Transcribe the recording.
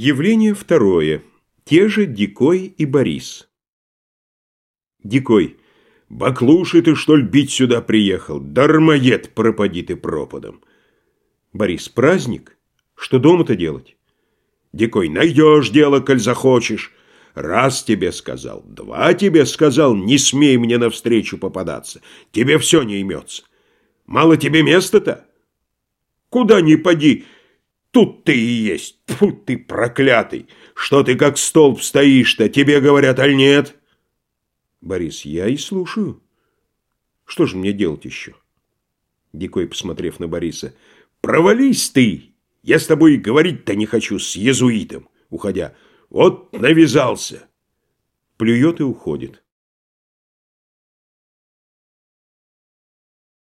Явление второе. Те же Дикой и Борис. Дикой. Баклуши ты, что ли, бить сюда приехал? Дармоед, пропади ты пропадом. Борис. Праздник? Что дома-то делать? Дикой. Найдешь дело, коль захочешь. Раз тебе сказал, два тебе сказал, не смей мне навстречу попадаться. Тебе все не имется. Мало тебе места-то? Куда ни поди, Тут ты и есть. Фу ты проклятый. Что ты как столб стоишь-то? Тебе говорят, аль нет? Борис, я и слушаю. Что же мне делать еще? Дикой, посмотрев на Бориса. Провались ты. Я с тобой говорить-то не хочу с езуитом. Уходя. Вот навязался. Плюет и уходит.